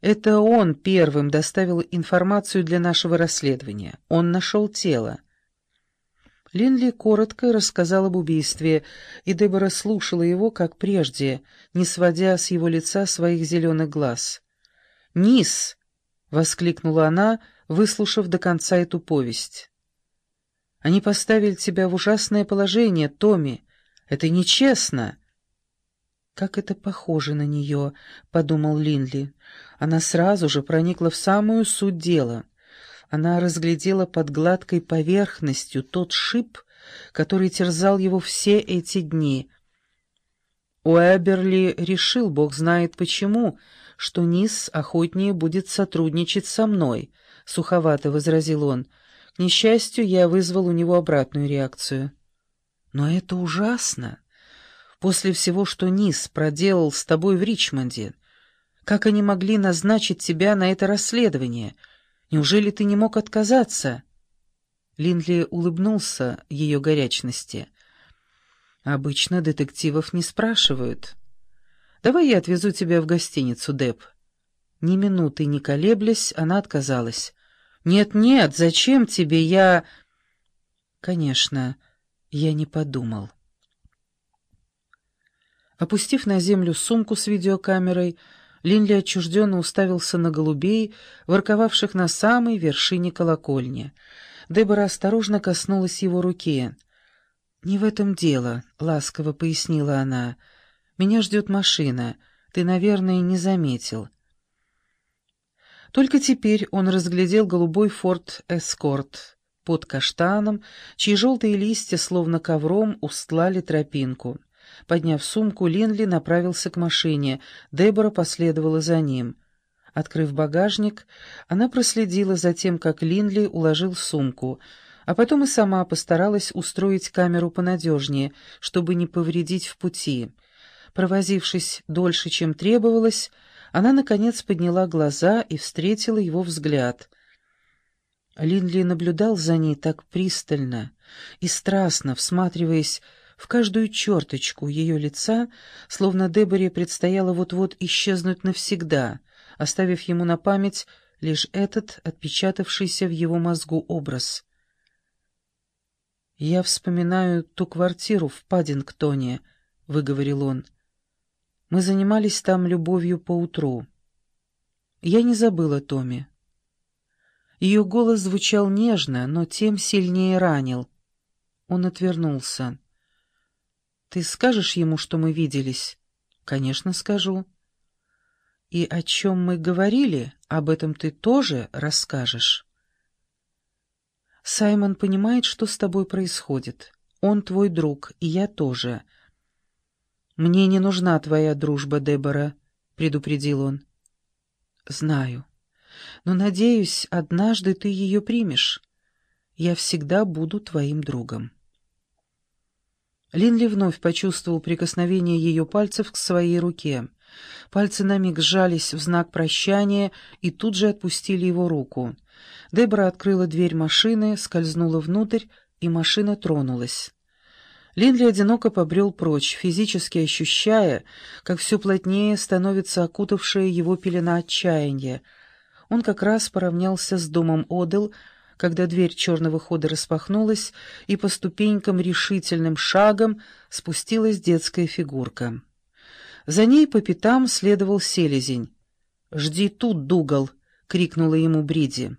Это он первым доставил информацию для нашего расследования. Он нашел тело. Линли коротко рассказал об убийстве, и Дебора слушала его, как прежде, не сводя с его лица своих зеленых глаз. «Низ!» — воскликнула она, выслушав до конца эту повесть. «Они поставили тебя в ужасное положение, Томми. Это нечестно!» «Как это похоже на нее», — подумал Линли. Она сразу же проникла в самую суть дела. Она разглядела под гладкой поверхностью тот шип, который терзал его все эти дни. Уэберли решил, бог знает почему, что Низ охотнее будет сотрудничать со мной, — суховато возразил он. К несчастью, я вызвал у него обратную реакцию. Но это ужасно. После всего, что Низ проделал с тобой в Ричмонде, как они могли назначить тебя на это расследование? Неужели ты не мог отказаться?» Линдли улыбнулся ее горячности. «Обычно детективов не спрашивают. Давай я отвезу тебя в гостиницу, Деб». Ни минуты не колеблясь, она отказалась. «Нет-нет, зачем тебе? Я...» «Конечно, я не подумал». Опустив на землю сумку с видеокамерой, Линли отчужденно уставился на голубей, ворковавших на самой вершине колокольни. Дебора осторожно коснулась его руки. «Не в этом дело», — ласково пояснила она. «Меня ждет машина. Ты, наверное, не заметил». Только теперь он разглядел голубой форт «Эскорт» под каштаном, чьи желтые листья, словно ковром, устлали тропинку. Подняв сумку, Линли направился к машине. Дебора последовала за ним. Открыв багажник, она проследила за тем, как Линли уложил сумку, а потом и сама постаралась устроить камеру понадежнее, чтобы не повредить в пути. Провозившись дольше, чем требовалось, она, наконец, подняла глаза и встретила его взгляд. Линли наблюдал за ней так пристально и страстно, всматриваясь в каждую черточку ее лица, словно Деборе предстояло вот-вот исчезнуть навсегда, оставив ему на память лишь этот отпечатавшийся в его мозгу образ. «Я вспоминаю ту квартиру в Паддингтоне», — выговорил он. «Мы занимались там любовью поутру. Я не забыла Томи». Ее голос звучал нежно, но тем сильнее ранил. Он отвернулся. Ты скажешь ему, что мы виделись? Конечно, скажу. И о чем мы говорили, об этом ты тоже расскажешь. Саймон понимает, что с тобой происходит. Он твой друг, и я тоже. Мне не нужна твоя дружба, Дебора, предупредил он. Знаю. Но, надеюсь, однажды ты ее примешь. Я всегда буду твоим другом. Линли вновь почувствовал прикосновение ее пальцев к своей руке. Пальцы на миг сжались в знак прощания и тут же отпустили его руку. Дебра открыла дверь машины, скользнула внутрь, и машина тронулась. Линли одиноко побрел прочь, физически ощущая, как все плотнее становится окутавшая его пелена отчаяния. Он как раз поравнялся с домом Одел, когда дверь черного хода распахнулась, и по ступенькам решительным шагом спустилась детская фигурка. За ней по пятам следовал селезень. «Жди тут, Дугал!» — крикнула ему Бриди.